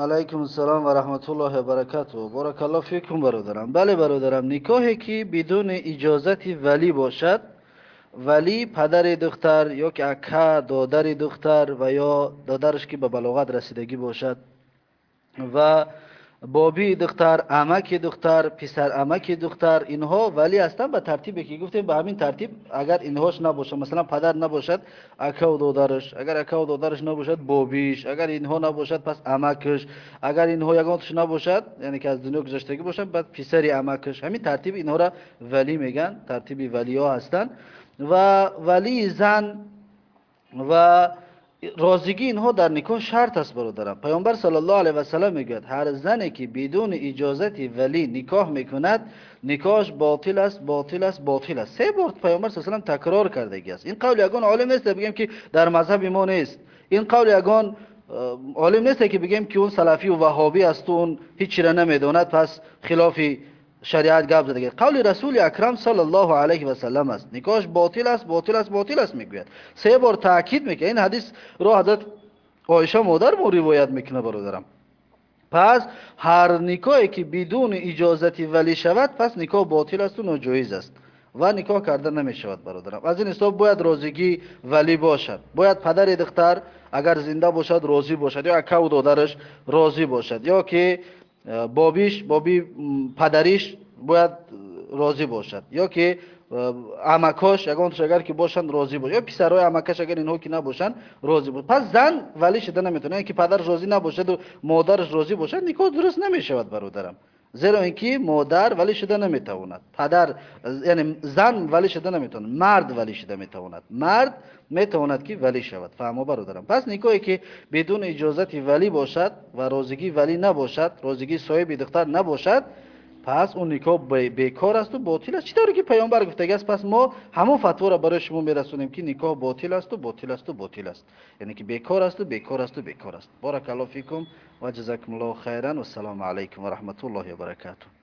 علیکم السلام و رحمت الله و برکاته. بارک الله فیکم برادرم. بله برادرم نکاحی که بدون اجازت ولی باشد ولی پدر دختر یا که اکا دادر دختر و یا دادرش که به بلاغت رسیدگی باشد و بابی دختر امک دختر پسر امک دختر اینها ولی هستن به ترتیبی که گفتیم به همین ترتیب اگر اینهاش نباشه مثلا پدر نباشد اکا و دادرش اگر اکا و دادرش نباشد بابیش اگر اینها نباشد پس امکش اگر اینها یگانش نباشد یعنی که از دنیا گذشتگی باشد بعد پسری امکش. همین ترتیب اینها را ولی میگن ترتیبی ولی ها هستن. و ولی زن و رازگی اینها در نکاح شرط است برادرم پیامبر صلی الله علیه و سلم می‌گوید هر زنی که بدون اجازت ولی نکاح می‌کند نکاحش باطل است باطل است باطل است. سه بار پیامبر صلی الله علیه و تکرار کرده است. این قول یگان عالم نیست بگیم که در مذهب ما نیست. این قول یگان عالم نیست که بگیم که اون سلفی و وهابی است و اون هیچ را نمی‌دوند پس خلافی шариат гап задагӣ қавли расули акрам саллаллоҳу алайҳи васалам аст никоҳаш ботил аст ботил аст ботил аст мегӯяд. Се бор таъкид мекунад. Ин ҳадисро ҳазрат оиша модармо ривоят мекунад бародарам. Пас ҳар никоҳе ки бидуни иҷозати валӣ шавад пас никоҳ ботил асту ноҷоиз аст ва никоҳ карда намешавад бародарам аз ин ҳисоб бояд розигии валӣ бошад. Бояд падари духтар агар зинда бошад розӣ бошад ё акаву додараш розӣ бошад. Ё ки و راضی باشد بابیش بابی پدریش باید راضی باشد. یا که امکاش اگر اگر که باشند راضی باشد یا پسرای امکاش اگر اینها که نباشند راضی باشد پس زن ولی شده نمی‌تونه. که پدر راضی نباشد زیرا اینکه مادر ولی شده نمی‌تواند پدر یعنی زن ولی شده نمی‌تواند مرد ولی شده می‌تواند مرد می‌تواند که ولی شود فهمو برادرم پس نکاحی که بدون اجازت ولی باشد و رازگی ولی نباشد رازگی صاحب دختر نباشد پس اون نکاح بیکار است و باطل است. چطوری که پیامبر گفته؟ است پس ما همون فتوا را برای شما میرسونیم که نکاح باطل است و باطل است و باطل است. یعنی که بیکار است و بیکار است و بیکار است. بارک الله فیکم و جزاکم الله خیرا و السلام علیکم و رحمت الله و برکاته.